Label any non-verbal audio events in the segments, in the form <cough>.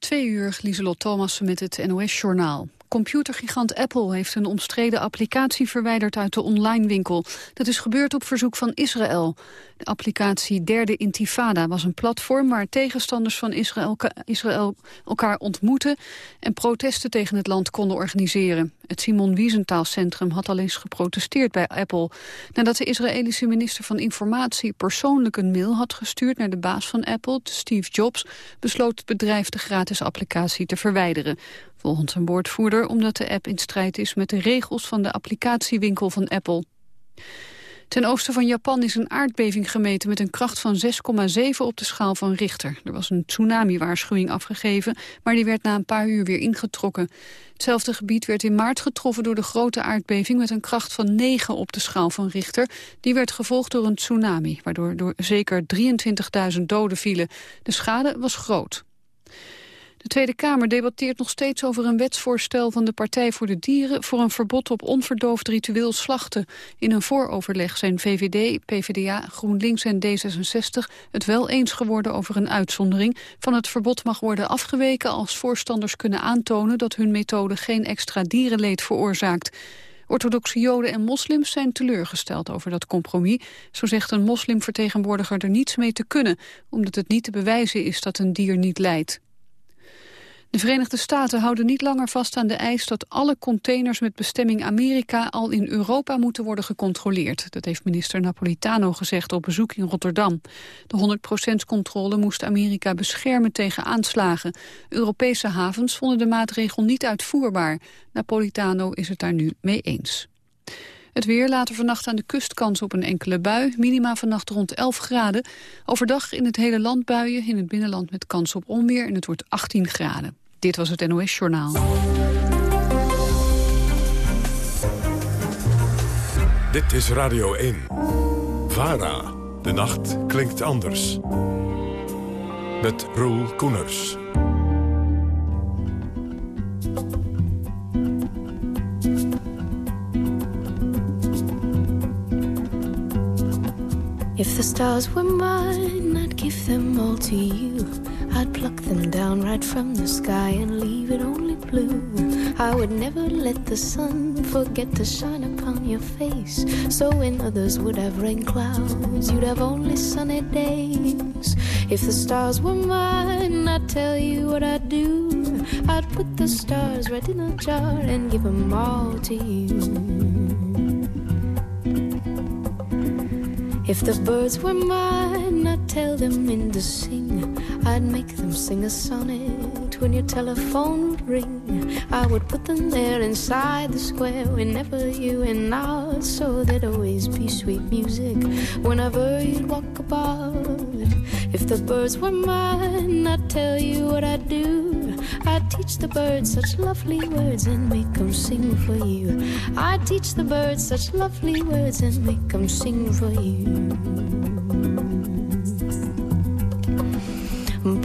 Twee uur, Lieselot Thomas met het NOS-journaal. Computergigant Apple heeft een omstreden applicatie verwijderd uit de online winkel. Dat is gebeurd op verzoek van Israël. De applicatie Derde Intifada was een platform waar tegenstanders van Israël, Israël elkaar ontmoeten en protesten tegen het land konden organiseren. Het Simon Wiesenthal Centrum had al eens geprotesteerd bij Apple. Nadat de Israëlische minister van Informatie persoonlijk een mail had gestuurd naar de baas van Apple, Steve Jobs, besloot het bedrijf de gratis applicatie te verwijderen. Volgens een woordvoerder omdat de app in strijd is met de regels van de applicatiewinkel van Apple. Ten oosten van Japan is een aardbeving gemeten met een kracht van 6,7 op de schaal van Richter. Er was een tsunami-waarschuwing afgegeven, maar die werd na een paar uur weer ingetrokken. Hetzelfde gebied werd in maart getroffen door de grote aardbeving met een kracht van 9 op de schaal van Richter. Die werd gevolgd door een tsunami, waardoor door zeker 23.000 doden vielen. De schade was groot. De Tweede Kamer debatteert nog steeds over een wetsvoorstel van de Partij voor de Dieren voor een verbod op onverdoofd ritueel slachten. In een vooroverleg zijn VVD, PvdA, GroenLinks en D66 het wel eens geworden over een uitzondering. Van het verbod mag worden afgeweken als voorstanders kunnen aantonen dat hun methode geen extra dierenleed veroorzaakt. Orthodoxe joden en moslims zijn teleurgesteld over dat compromis. Zo zegt een moslimvertegenwoordiger er niets mee te kunnen... omdat het niet te bewijzen is dat een dier niet lijdt. De Verenigde Staten houden niet langer vast aan de eis dat alle containers met bestemming Amerika al in Europa moeten worden gecontroleerd. Dat heeft minister Napolitano gezegd op bezoek in Rotterdam. De 100% controle moest Amerika beschermen tegen aanslagen. Europese havens vonden de maatregel niet uitvoerbaar. Napolitano is het daar nu mee eens. Het weer later vannacht aan de kust kans op een enkele bui. Minima vannacht rond 11 graden. Overdag in het hele land buien. In het binnenland met kans op onweer. En het wordt 18 graden. Dit was het NOS Journaal. Dit is Radio 1. VARA. De nacht klinkt anders. Met Roel Koeners. If the stars were mine, I'd give them all to you. I'd pluck them down right from the sky and leave it only blue. I would never let the sun forget to shine upon your face. So when others would have rain clouds, you'd have only sunny days. If the stars were mine, I'd tell you what I'd do. I'd put the stars right in a jar and give them all to you. If the birds were mine, I'd tell them in to sing. I'd make them sing a sonnet when your telephone would ring. I would put them there inside the square whenever you and I, so there'd always be sweet music whenever you'd walk about. If the birds were mine, I'd tell you what I'd do. I'd teach the birds such lovely words and make them sing for you. I'd teach the birds such lovely words and make them sing for you.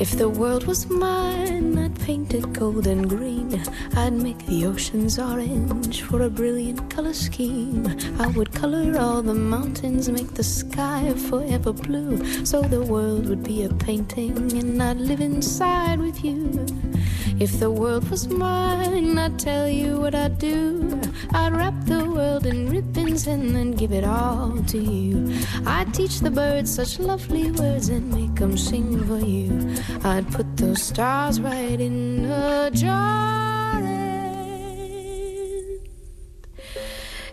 If the world was mine, I'd paint it gold and green. I'd make the oceans orange for a brilliant color scheme. I would color all the mountains, make the sky forever blue. So the world would be a painting, and I'd live inside with you. If the world was mine, I'd tell you what I'd do. I'd wrap the world in ribbons and then give it all to you. I'd teach the birds such lovely words and make them sing for you. I'd put those stars right in a jar and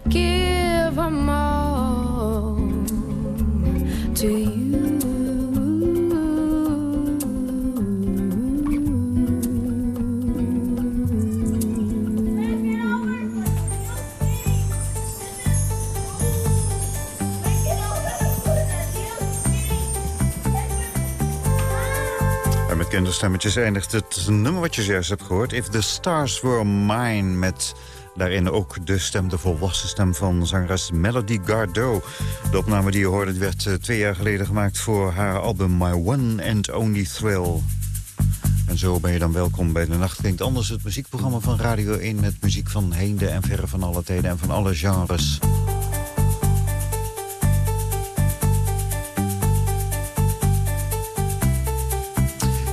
give them all to you. Stemmetjes eindigt het nummer wat je zojuist hebt gehoord. If the Stars Were Mine met daarin ook de stem, de volwassen stem van zangeres Melody Gardot. De opname die je hoorde werd eh, twee jaar geleden gemaakt voor haar album My One and Only Thrill. En zo ben je dan welkom bij de Nacht Anders, het muziekprogramma van Radio 1... met muziek van heinde en verre van alle tijden en van alle genres.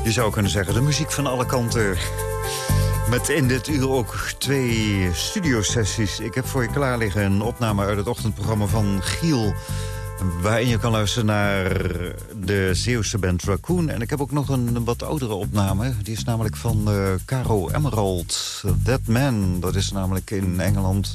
Je zou kunnen zeggen, de muziek van alle kanten. Met in dit uur ook twee studiosessies. Ik heb voor je klaar liggen een opname uit het ochtendprogramma van Giel... waarin je kan luisteren naar de Zeeuwse band Raccoon. En ik heb ook nog een wat oudere opname. Die is namelijk van uh, Caro Emerald. That Man, dat is namelijk in Engeland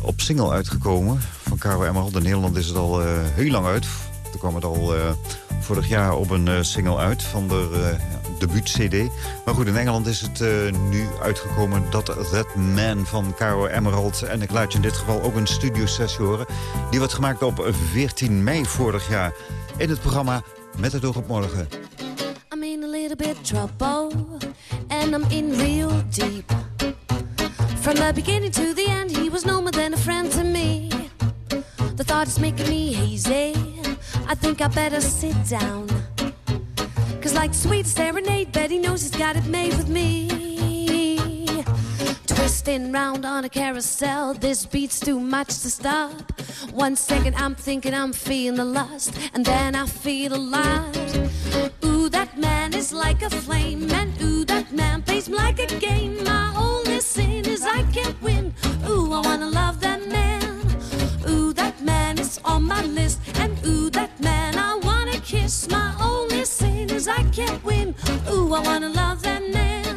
op single uitgekomen. Van Caro Emerald. In Nederland is het al uh, heel lang uit. Er kwam het al... Uh, vorig jaar op een uh, single uit van de uh, debuut-cd. Maar goed, in Engeland is het uh, nu uitgekomen dat That Man van Caro Emerald... en ik laat je in dit geval ook een studiosessie horen... die wordt gemaakt op 14 mei vorig jaar in het programma Met het oog op morgen. I'm in a little bit trouble and I'm in real deep. From the beginning to the end, he was no more than a friend to me. The thought is making me hazy. I think I better sit down. Cause like sweet serenade, Betty knows he's got it made with me. Twisting round on a carousel, this beat's too much to stop. One second I'm thinking I'm feeling the lust, and then I feel alive. Ooh, that man is like a flame, and ooh, that man plays like a game. My only sin is I can't win. Ooh, I wanna love that man. Ooh, that man is on my list, and ooh, that kiss. My only sin is I can't win. Ooh, I wanna love that man.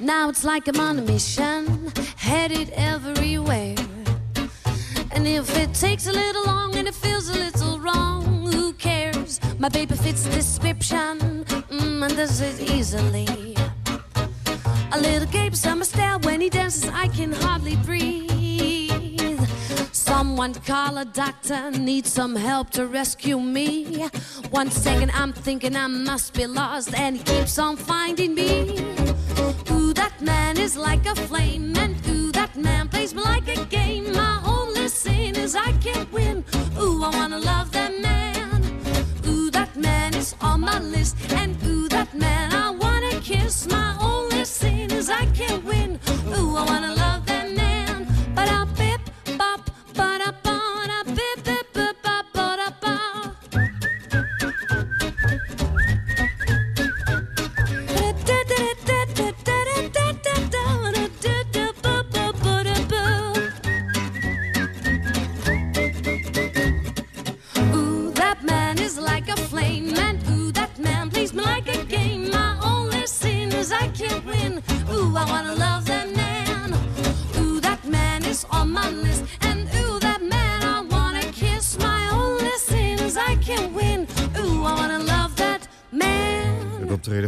Now it's like I'm on a mission, headed everywhere. And if it takes a little long and it feels a little wrong, who cares? My baby fits the description mm, and does it easily. A little gape summer stare when he dances, I can hardly breathe. Someone call a doctor, need some help to rescue me. One second I'm thinking I must be lost, and he keeps on finding me. Ooh, that man is like a flame, and ooh, that man plays me like a game. My only sin is I can't win. Ooh, I wanna love that man. Ooh, that man is on my list, and ooh, that man I wanna kiss. My only sin is I can't win. Ooh, I wanna love that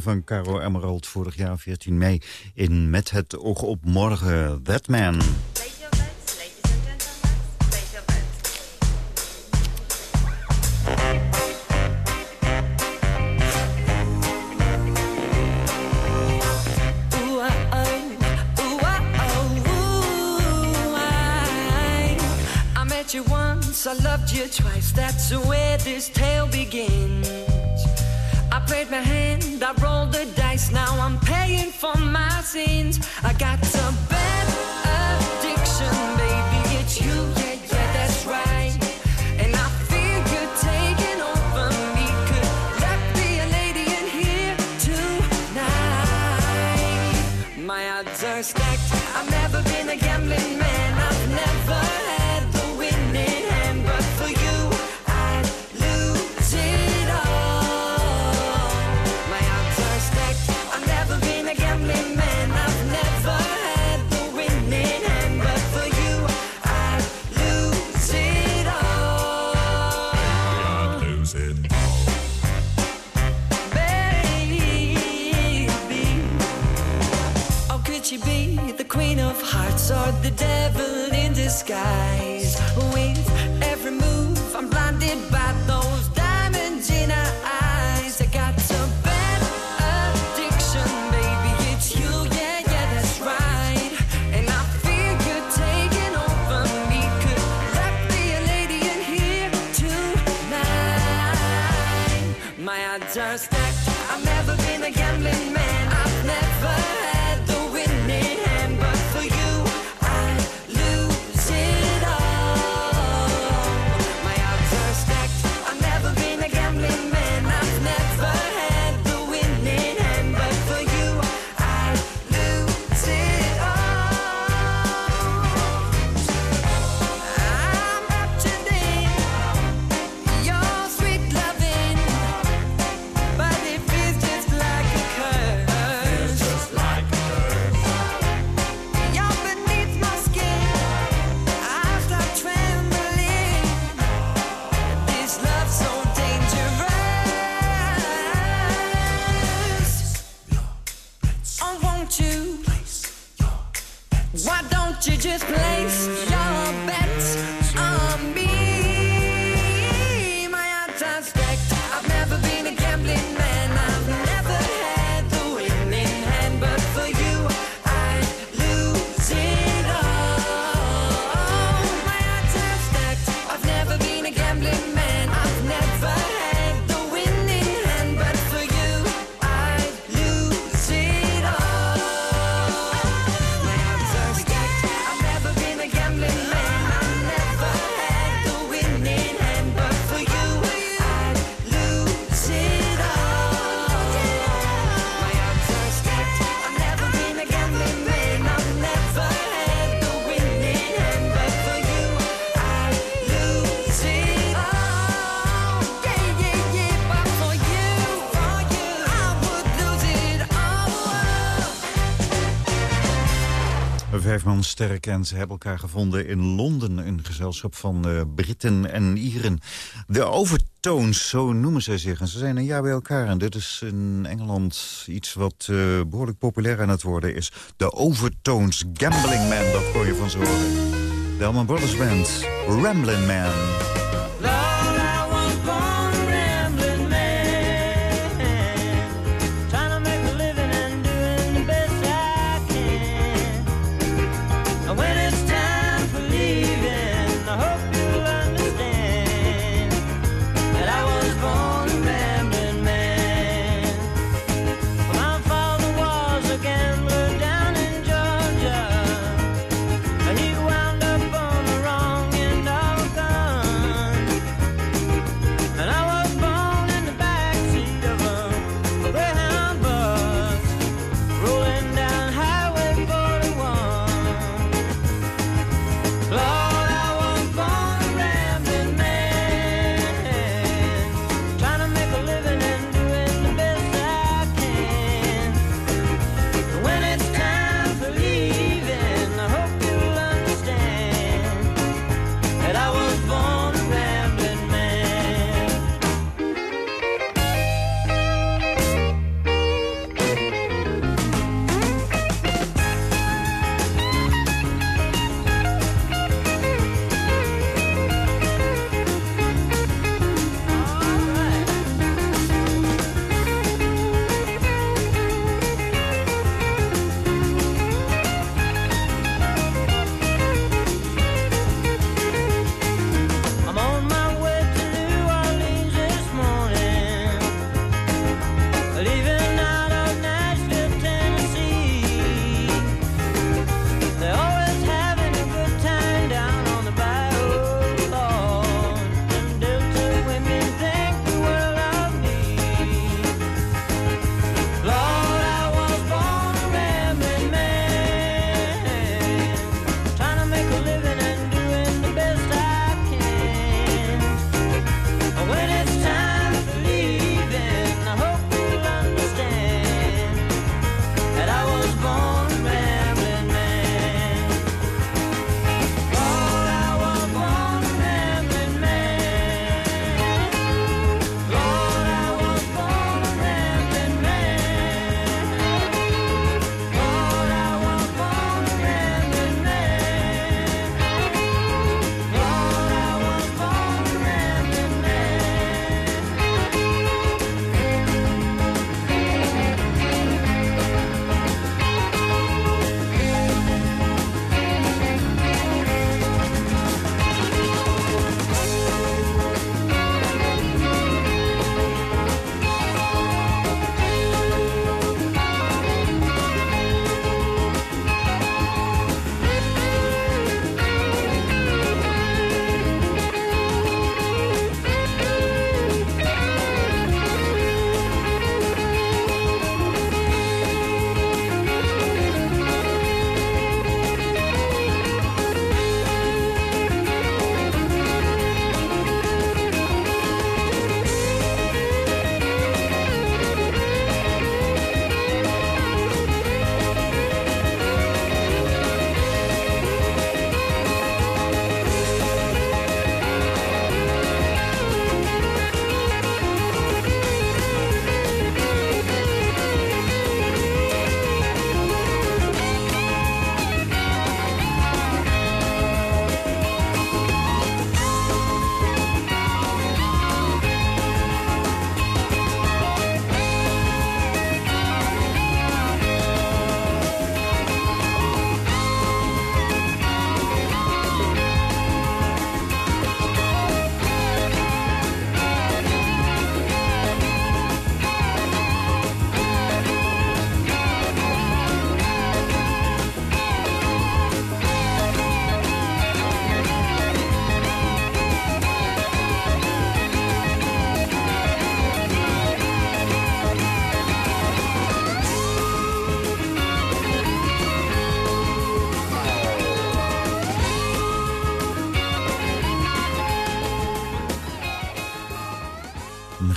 van Caro Emerald vorig jaar 14 mei in Met het oog op morgen. That Man. I loved you twice. That's where this tale begins. I played my hand, I rolled the dice. Now I'm paying for my sins. I got a bad Sterk. En ze hebben elkaar gevonden in Londen, een gezelschap van eh, Britten en Ieren. De Overtones, zo noemen zij zich. En ze zijn een jaar bij elkaar. En dit is in Engeland iets wat eh, behoorlijk populair aan het worden is. De Overtones, Gambling Man, dat kon je van zo horen. De Brothers Band, Ramblin' Man.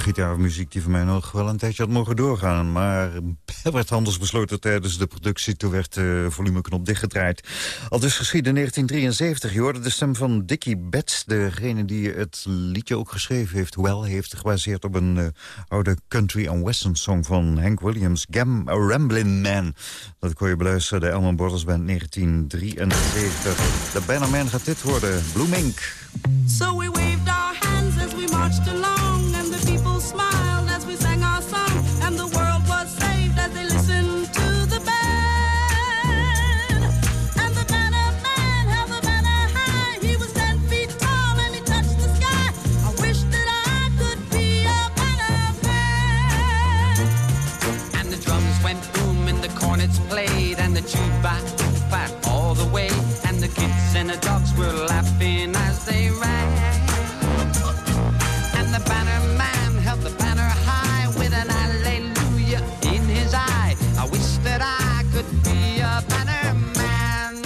Gitaarmuziek die voor mij nog wel een tijdje had mogen doorgaan. Maar er werd anders besloten tijdens de productie. Toen werd de volumeknop dichtgedraaid. Al dus geschieden in 1973. Je hoorde de stem van Dickie Betts. Degene die het liedje ook geschreven heeft. Hoewel heeft gebaseerd op een uh, oude country and western song van Hank Williams. Gam, a Ramblin' Man. Dat kon je beluisteren. De Elman Brothers Band 1973. De Banner Man gaat dit worden. Blue. So we waved our hands as we marched along. The back all the way. And the kids and the dogs were laughing as they ran. And the banner man held the banner high with an in his eye. I wish that I could be a banner man.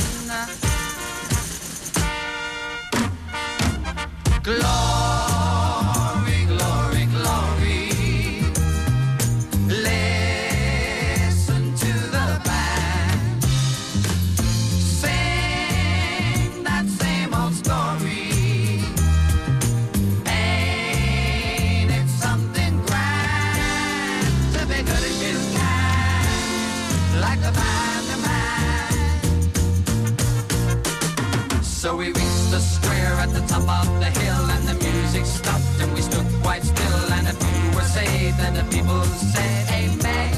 People said, Amen.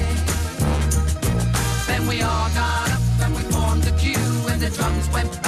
Then we all got up and we formed a queue, and the drums went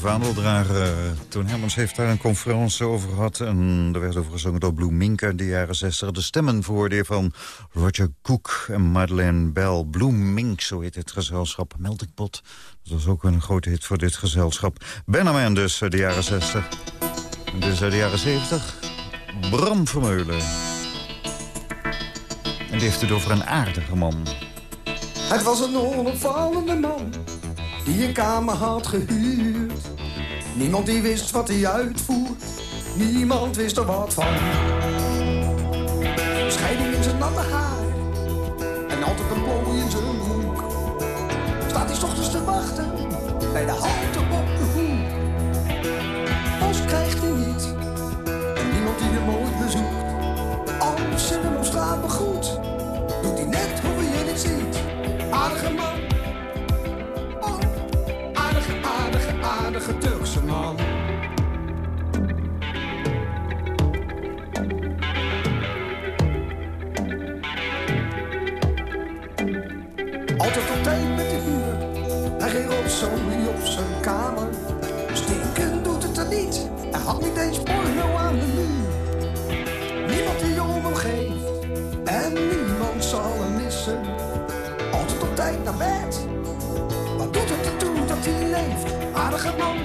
vaandeldrager, Toon Hermans heeft daar een conferentie over gehad. En er werd over gezongen door Blue Mink uit de jaren 60. De stemmen je van Roger Cook en Madeleine Bell. Blue Mink, zo heet het gezelschap. Melting Pot, dat was ook een grote hit voor dit gezelschap. Benjamin dus, uit de jaren 60. En dus uit de jaren 70, Bram Vermeulen. En die heeft het over een aardige man. Het was een onopvallende man die een kamer had gehuurd. Niemand die wist wat hij uitvoert, niemand wist er wat van. Scheiding in zijn natte haar en altijd een plooi in zijn broek. Staat hij 's ochtends te wachten bij de halte op de hoek. Krijgt hij niet niemand die hem ooit bezoekt. Als ze hem op straat begroet, man. Altijd op tijd met de huur. Hij ging op zo'n op zijn kamer. Stinken doet het er niet. Hij had niet eens porno aan de muur. Niemand die om hem geeft. En niemand zal hem missen. Altijd op tijd naar bed. Wat doet het ertoe dat hij leeft? Aardige man.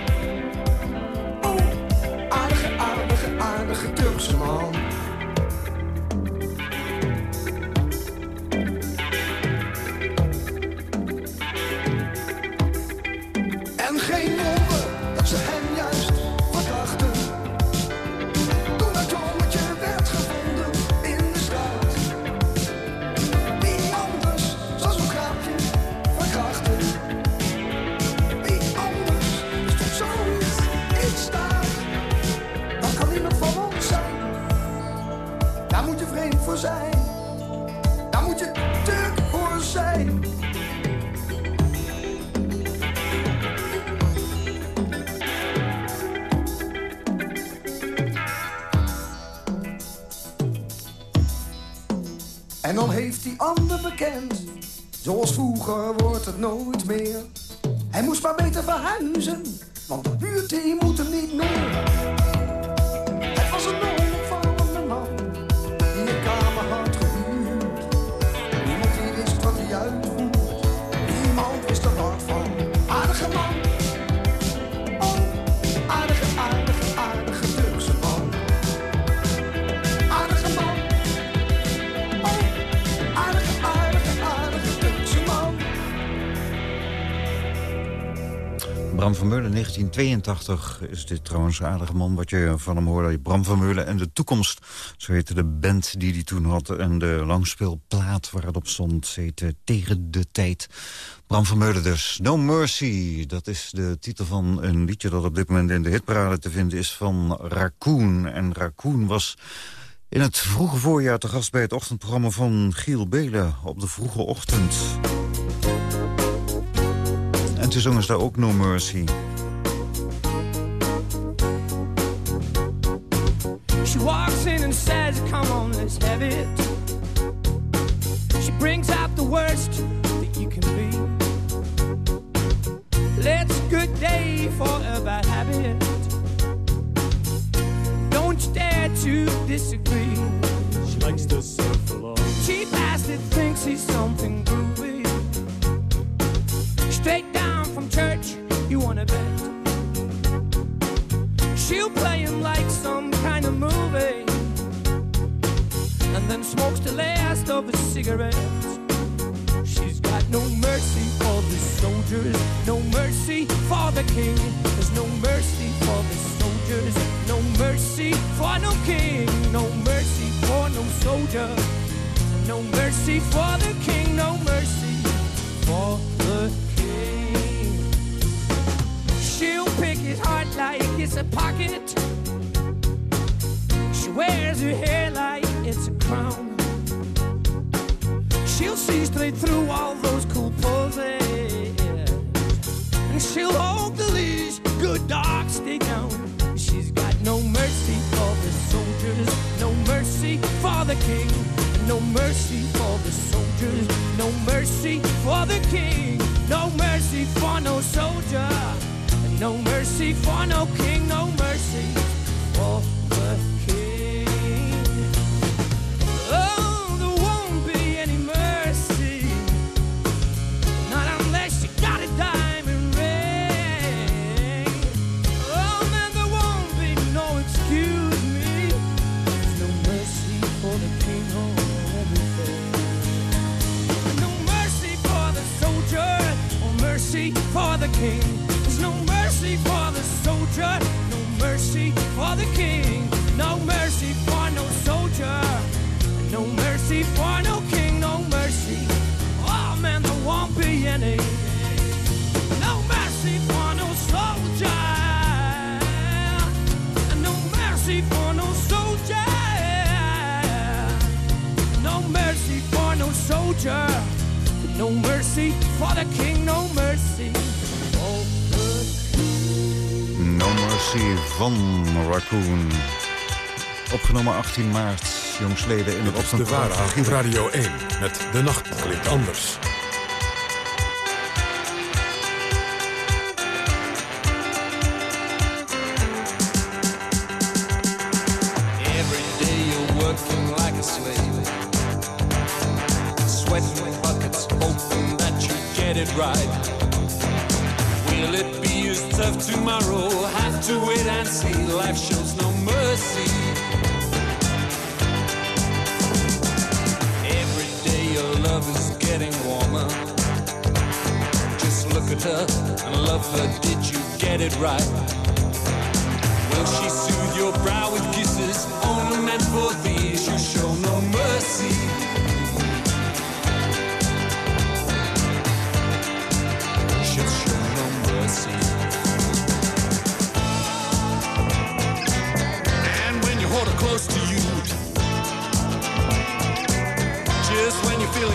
Aardige Turkse man. Zoals vroeger wordt het nooit meer. Hij moest maar beter verhuizen, want de buurt die Van Meulen, 1982 is dit trouwens een aardige man... wat je van hem hoorde. Bram van Meulen en de toekomst. Zo heette de band die hij toen had. En de langspeelplaat waar het op stond heette Tegen de Tijd. Bram van Meulen dus. No Mercy, dat is de titel van een liedje... dat op dit moment in de hitparade te vinden is van Raccoon. En Raccoon was... In het vroege voorjaar te gast bij het ochtendprogramma van Giel Belen op de vroege ochtend. En toen zongen ze daar ook No Mercy. She walks in and says, Come on, let's have it. She brings out the worst that you can be. Let's good day for a bad habit. Don't you dare to disagree. She likes to smokes the last of his cigarettes. She's got no mercy for the soldiers, no mercy for the king. There's no mercy for the soldiers, no mercy for no king, no mercy for no soldier, no mercy for the king, no mercy for the king. She'll pick his heart like it's a pocket. She wears her hair like it's a crown. She'll see straight through all those cool poses. And she'll hold the leash, good dog, stay down. She's got no mercy for the soldiers, no mercy for the king. No mercy for the soldiers, no mercy for the king. No mercy for no soldier, no mercy for no king, no mercy for the king. There's no mercy for the soldier, no mercy for the king. No mercy for no soldier, no mercy for no king, no mercy. Oh man, there won't be any. No mercy for no soldier, no mercy for no soldier, no mercy for no soldier, no mercy for the king, no mercy. Mercy van Raccoon. Opgenomen 18 maart, jongsleden in het De ochtendprogramma. Vara op Radio 1 met De Nacht Klinkt Anders. To wait and see. Life shows no mercy. Every day your love is getting warmer. Just look at her and love her. Did you get it right? Will she soothe your brow with kisses only meant for these?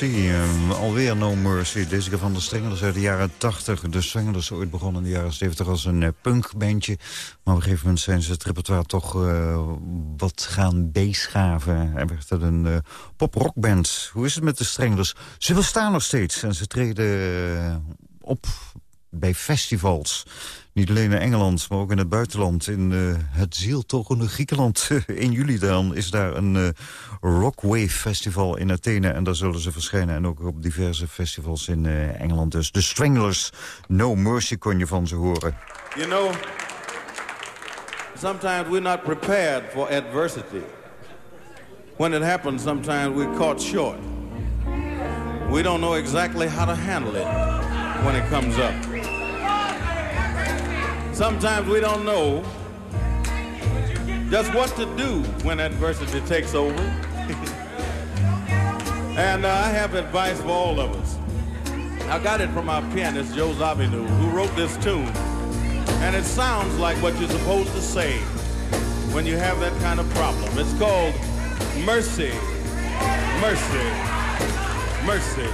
Mercy, eh, alweer No Mercy. Deze keer van de Strengelers uit de jaren 80. De Strengelers ooit begonnen in de jaren 70 als een eh, punkbandje. Maar op een gegeven moment zijn ze het repertoire toch eh, wat gaan beeschaven. En werd het een eh, pop-rockband. Hoe is het met de Strengelers? Ze bestaan nog steeds en ze treden op bij festivals. Niet alleen in Engeland, maar ook in het buitenland. In eh, het zieltogende Griekenland. <laughs> in juli dan is daar een eh, Rockwave Festival in Athene. En daar zullen ze verschijnen. En ook op diverse festivals in eh, Engeland dus. De Stranglers, No Mercy kon je van ze horen. You know, sometimes we're not prepared for adversity. When it happens, sometimes we're caught short. We don't know exactly how to handle it when it comes up. Sometimes we don't know just what to do when adversity takes over. <laughs> and uh, I have advice for all of us. I got it from our pianist, Joe Zawinul, who wrote this tune. And it sounds like what you're supposed to say when you have that kind of problem. It's called mercy, mercy, mercy.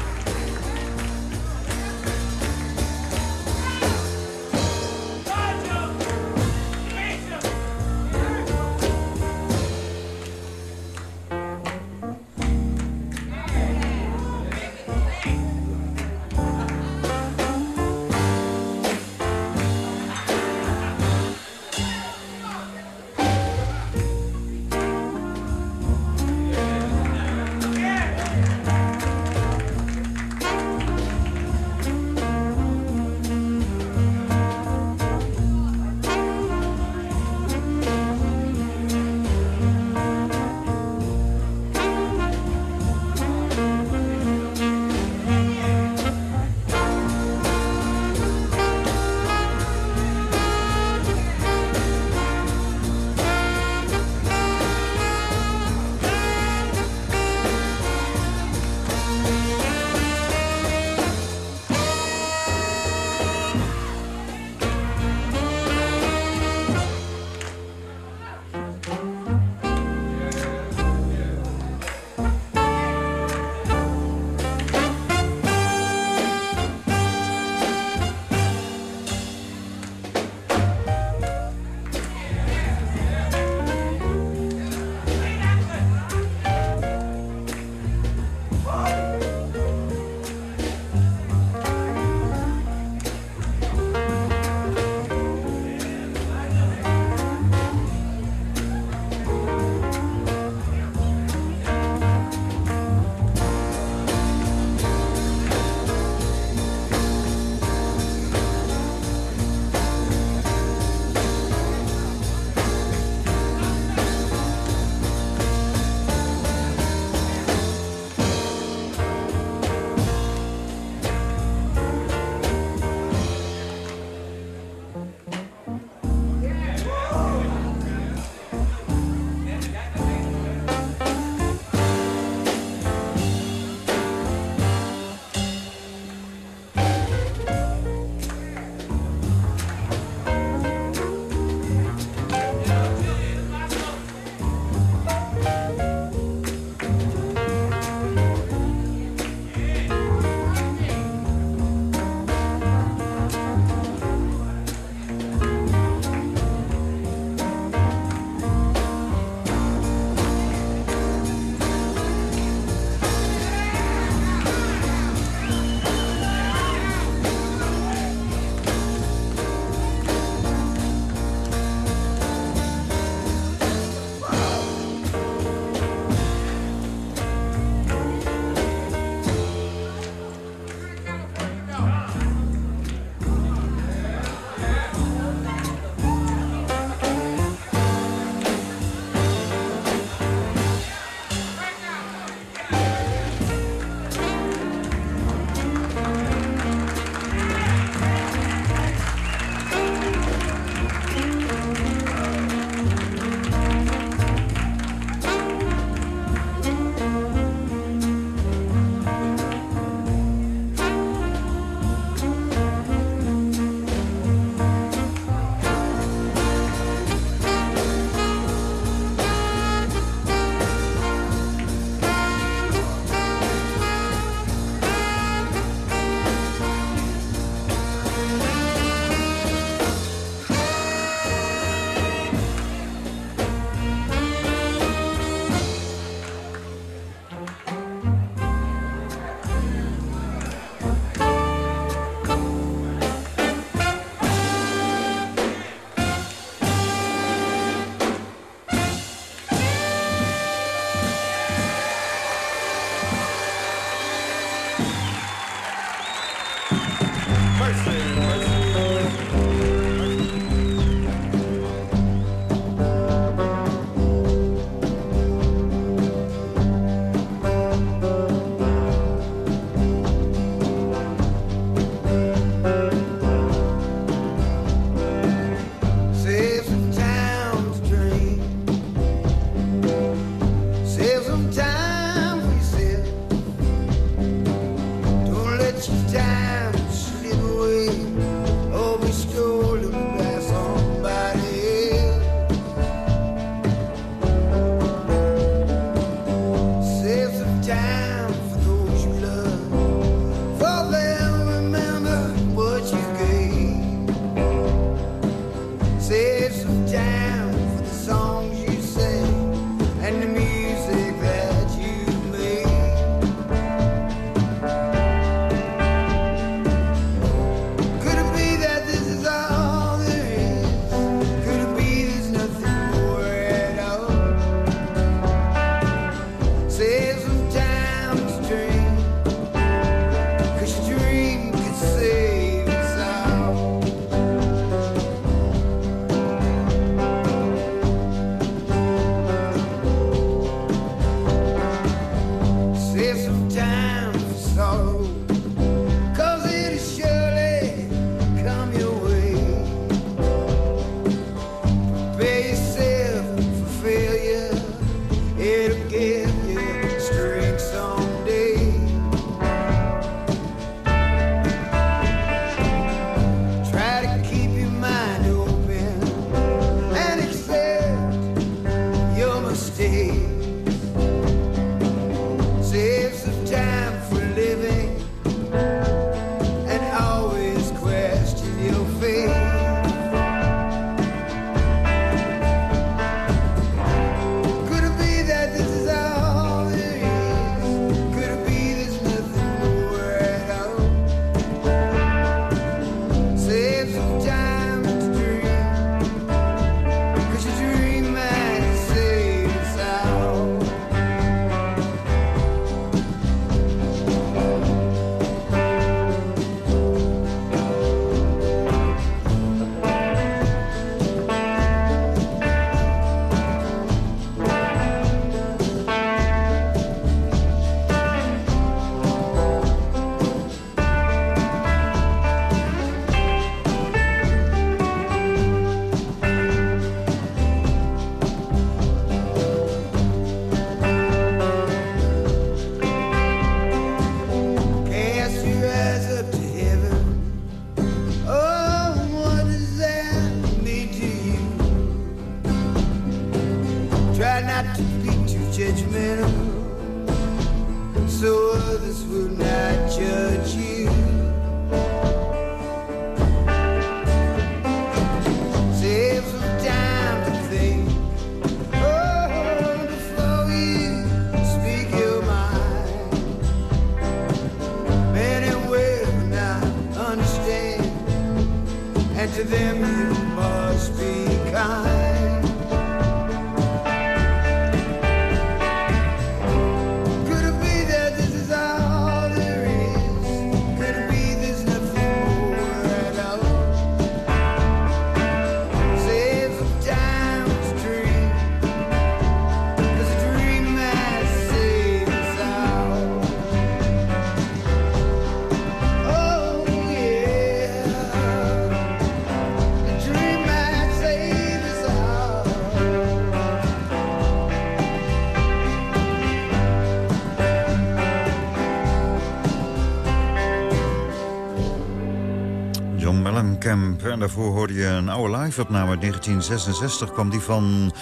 daarvoor hoorde je een oude live-opname. 1966 kwam die van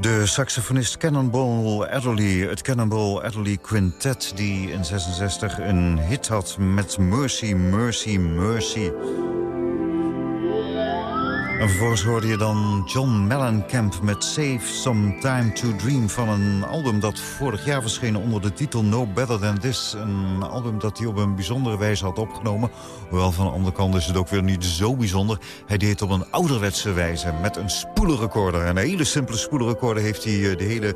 de saxofonist Cannonball Adderley. Het Cannonball Adderley Quintet die in 66 een hit had met Mercy, Mercy, Mercy. En vervolgens hoorde je dan John Mellencamp met Save Some Time to Dream... van een album dat vorig jaar verscheen onder de titel No Better Than This. Een album dat hij op een bijzondere wijze had opgenomen. Hoewel van de andere kant is het ook weer niet zo bijzonder. Hij deed het op een ouderwetse wijze met een spoelrecorder. Een hele simpele spoelrecorder heeft hij eh, de hele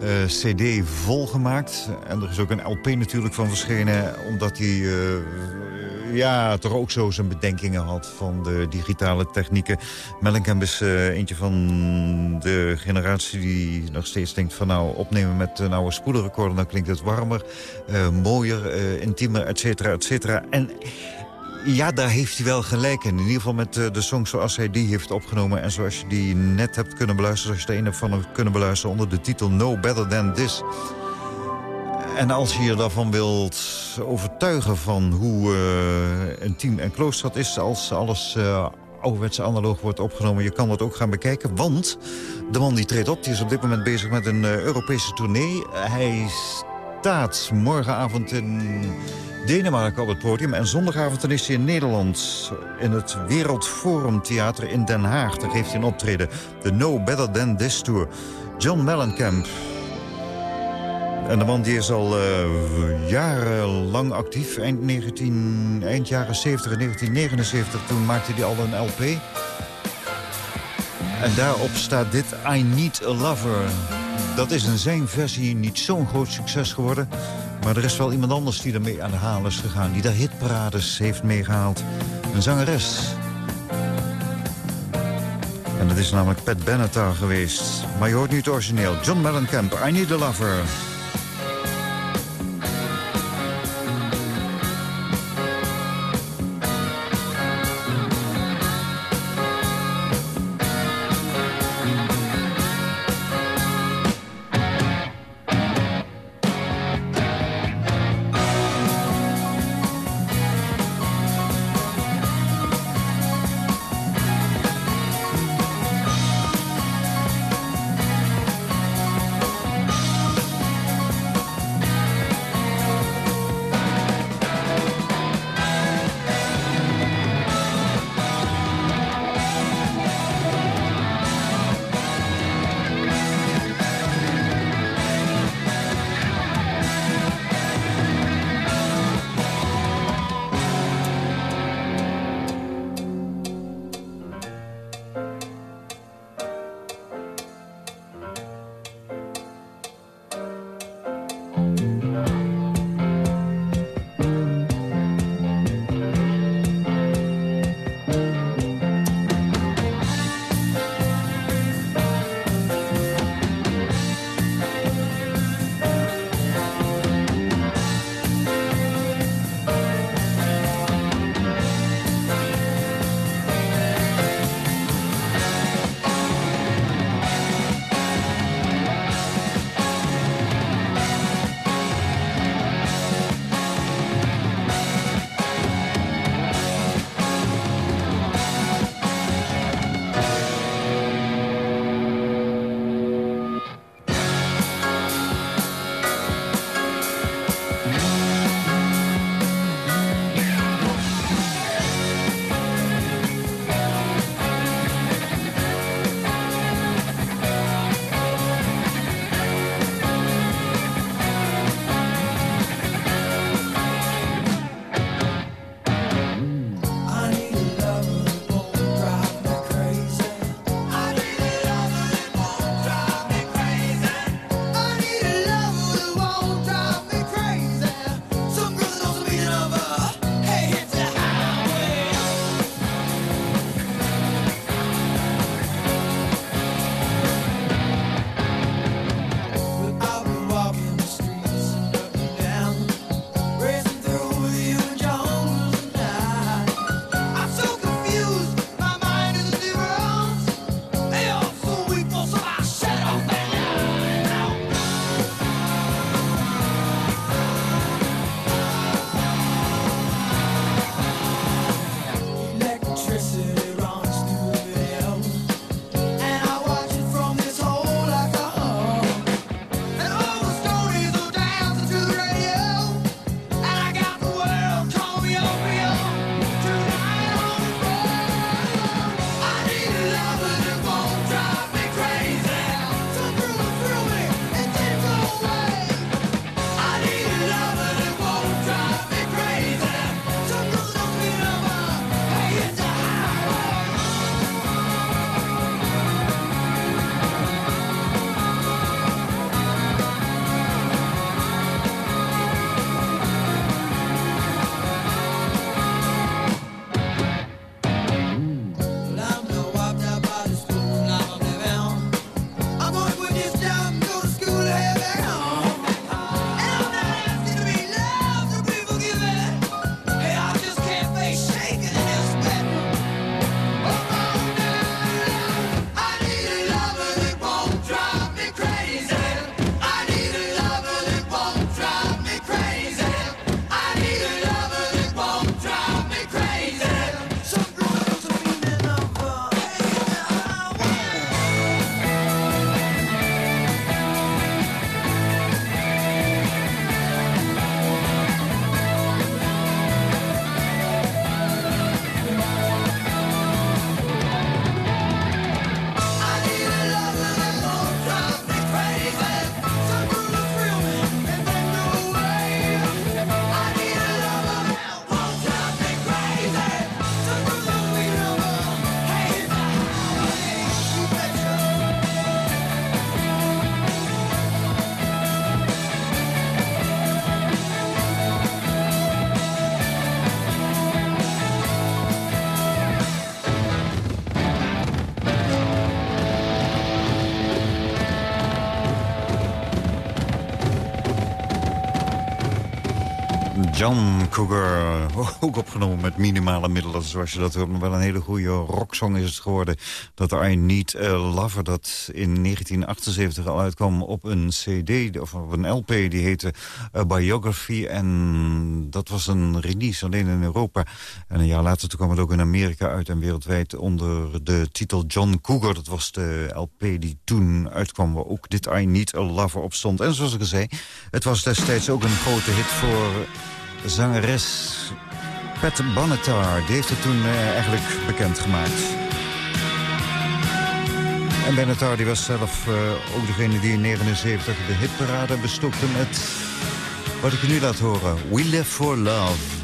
eh, cd volgemaakt. En er is ook een LP natuurlijk van verschenen... omdat hij... Eh, ja, toch ook zo zijn bedenkingen had van de digitale technieken. Mellencamp is uh, eentje van de generatie die nog steeds denkt van... nou, opnemen met een oude spoelenrecorder, dan klinkt het warmer, uh, mooier, uh, intiemer, et cetera, et cetera. En ja, daar heeft hij wel gelijk in. In ieder geval met de song zoals hij die heeft opgenomen... en zoals je die net hebt kunnen beluisteren... zoals je de ene van hebt kunnen beluisteren onder de titel No Better Than This... En als je je daarvan wilt overtuigen van hoe uh, intiem en close dat is... als alles uh, ouderwetse analoog wordt opgenomen, je kan dat ook gaan bekijken. Want de man die treedt op, die is op dit moment bezig met een uh, Europese tournee. Hij staat morgenavond in Denemarken op het podium. En zondagavond is hij in Nederland in het Wereldforum Theater in Den Haag. Daar geeft hij een optreden. De No Better Than This Tour. John Mellencamp en de man die is al uh, jarenlang actief. Eind, 19, eind jaren 70 en 1979, toen maakte hij al een LP. En daarop staat dit I Need a Lover. Dat is in zijn versie niet zo'n groot succes geworden. Maar er is wel iemand anders die ermee aan de haal is gegaan. Die daar hitparades heeft meegehaald. Een zangeres. En dat is namelijk Pat Benatar geweest. Maar je hoort nu het origineel. John Mellencamp, I Need a Lover. John Cougar, ook opgenomen met minimale middelen, zoals je dat hoort. Maar wel een hele goede rocksong is het geworden. Dat I Need a Lover, dat in 1978 al uitkwam op een cd, of op een LP, die heette Biography. En dat was een release alleen in Europa. En een jaar later toen kwam het ook in Amerika uit en wereldwijd onder de titel John Cougar. Dat was de LP die toen uitkwam, waar ook dit I Need a Lover op stond. En zoals ik al zei, het was destijds ook een grote hit voor zangeres Pat Bonatar. Die heeft het toen uh, eigenlijk bekendgemaakt. En Benatar was zelf uh, ook degene die in 79 de hitparade bestokte met... wat ik je nu laat horen. We Live for Love.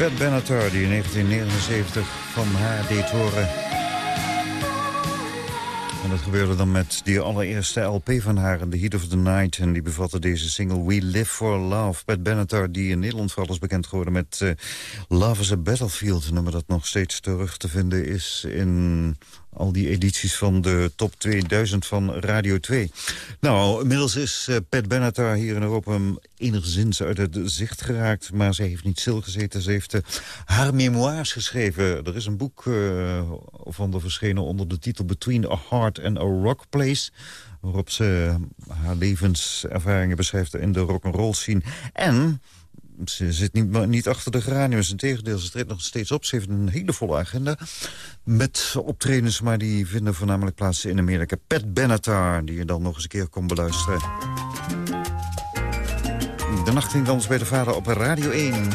Pat Benatar, die in 1979 van haar deed horen. En dat gebeurde dan met die allereerste LP van haar, The Heat of the Night. En die bevatte deze single We Live for Love. Pat Benatar, die in Nederland vooral is bekend geworden met uh, Love is a Battlefield. Een nummer dat nog steeds terug te vinden is in al die edities van de top 2000 van Radio 2. Nou, inmiddels is uh, Pat Benatar hier in Europa enigszins uit het zicht geraakt. Maar ze heeft niet stilgezeten. Ze heeft uh, haar memoires geschreven. Er is een boek van de verschenen onder de titel Between a Heart and a Rock Place waarop ze haar levenservaringen beschrijft in de rock'n'roll scene. En ze zit niet, niet achter de geraniums. Integendeel, ze treedt nog steeds op. Ze heeft een hele volle agenda met optredens... maar die vinden voornamelijk plaats in Amerika. Pat Benatar, die je dan nog eens een keer kon beluisteren. De nacht ging bij de vader op Radio 1.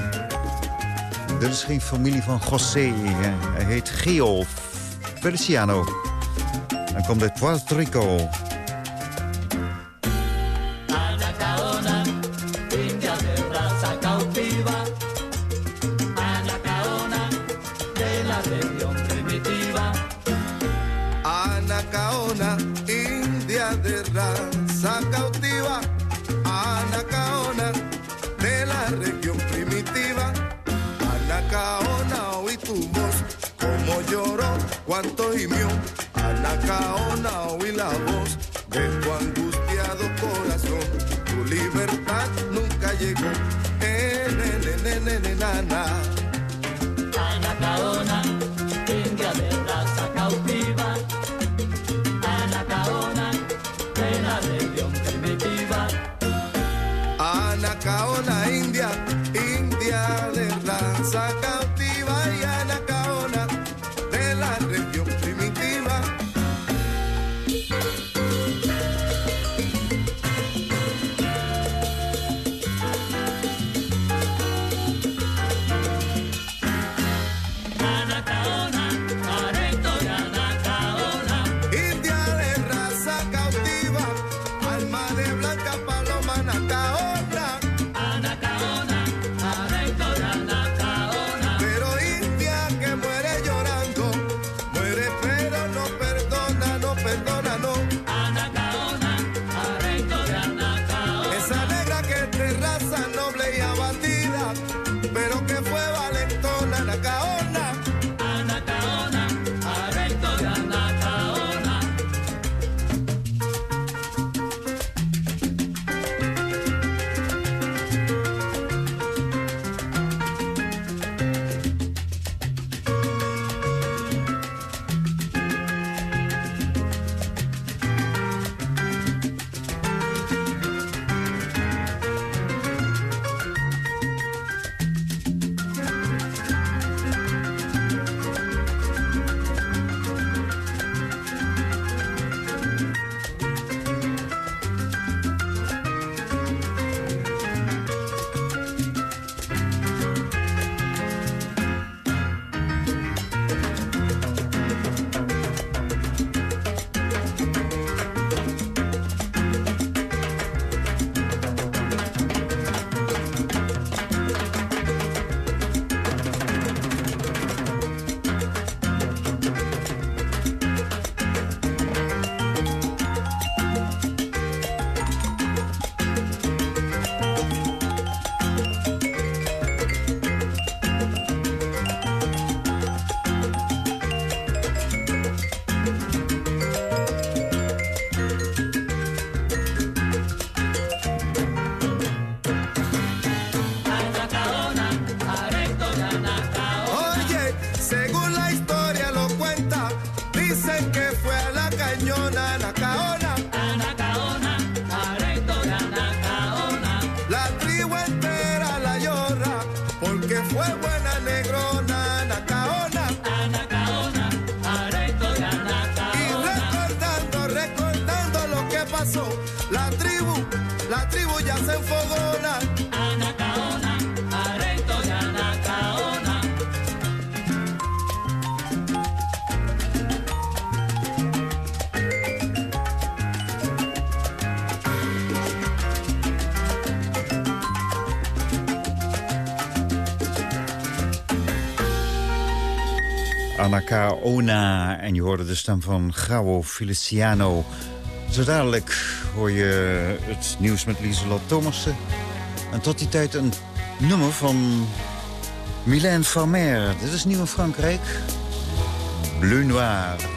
Dit is geen familie van José. Hij heet Geo Feliciano. Hij komt uit Puerto Rico. cuanto gimió a la caona oí la voz de tu angustiado corazón. Tu libertad nunca llegó. Rebecca En je hoorde de stem van Gao Feliciano. Zo dadelijk hoor je het nieuws met Lieselot Thomassen. En tot die tijd een nummer van Mylène Farmer. Dit is Nieuw in Frankrijk. Bleu Noir.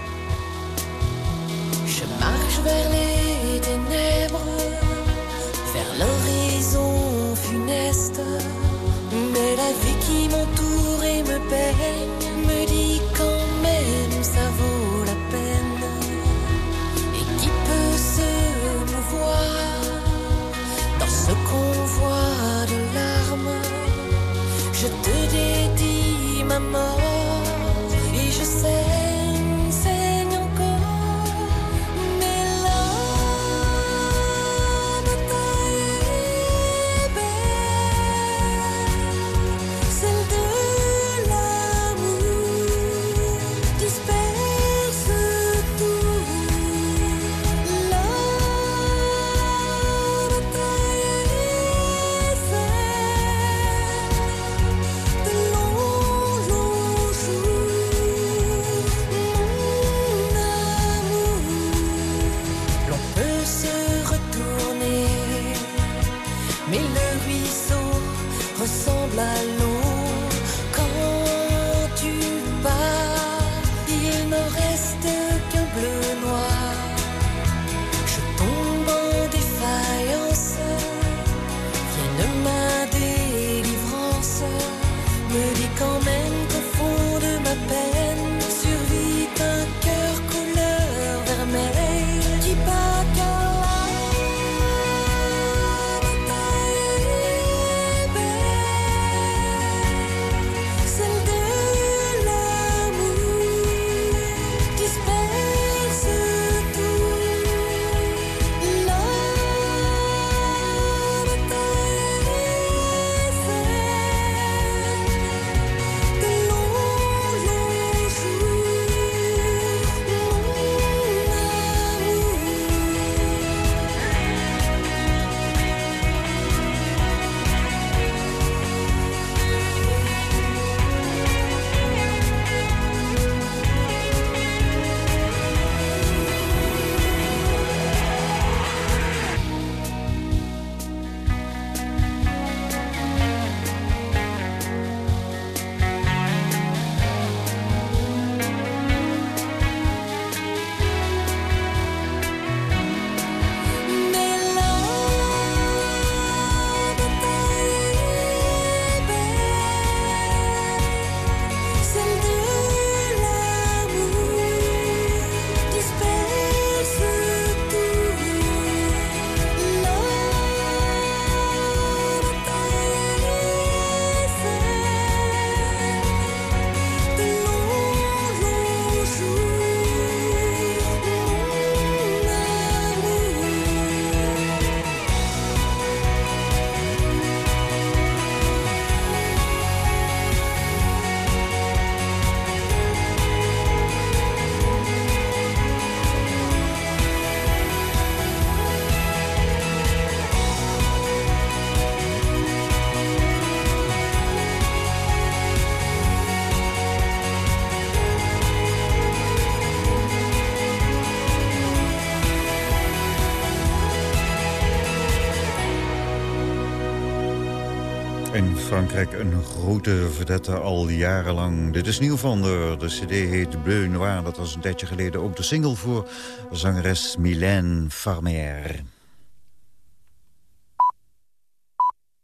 Frankrijk een grote verdette al jarenlang. Dit is nieuw van de, de cd heet Bleu Noir. Dat was een tijdje geleden ook de single voor zangeres Mylène Farmer.